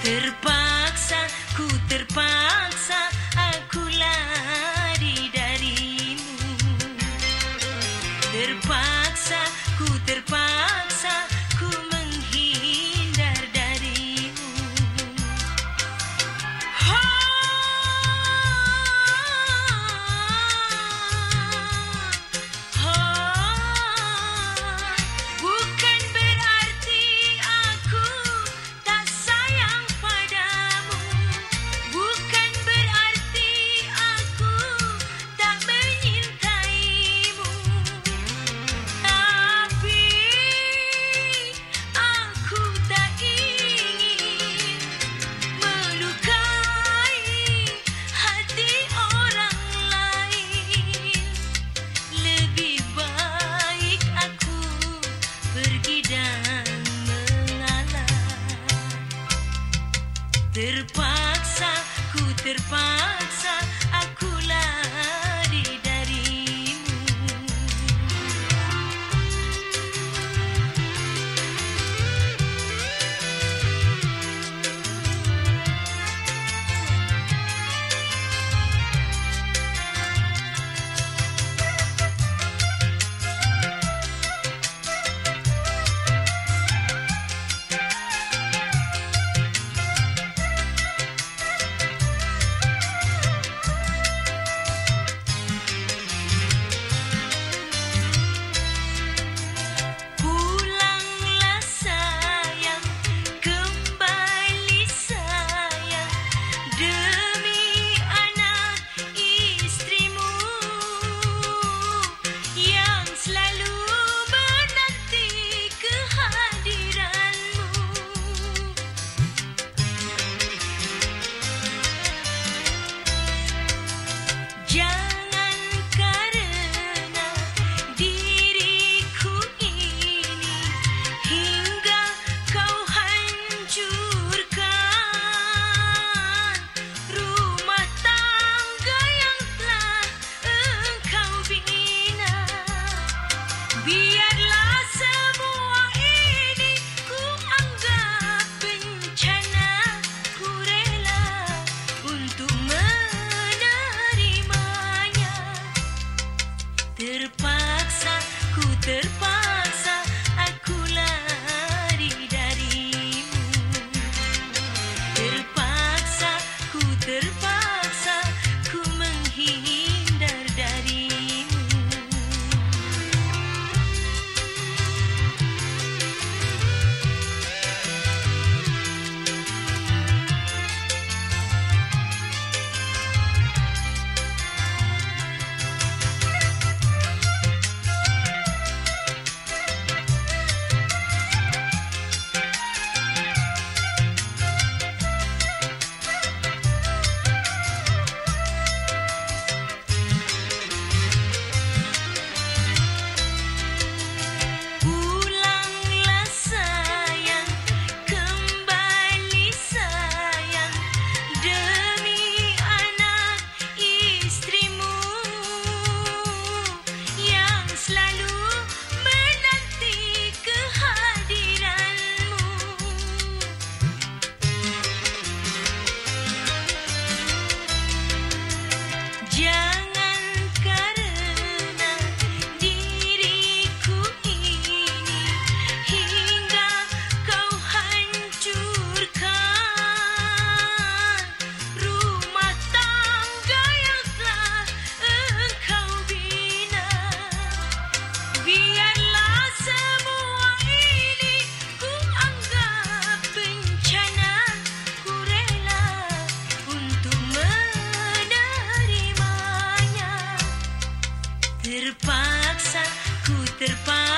Terpaksa, ku terpaksa Aku lari darimu. Terpaksa Terpaksa ku terpaksa del pan.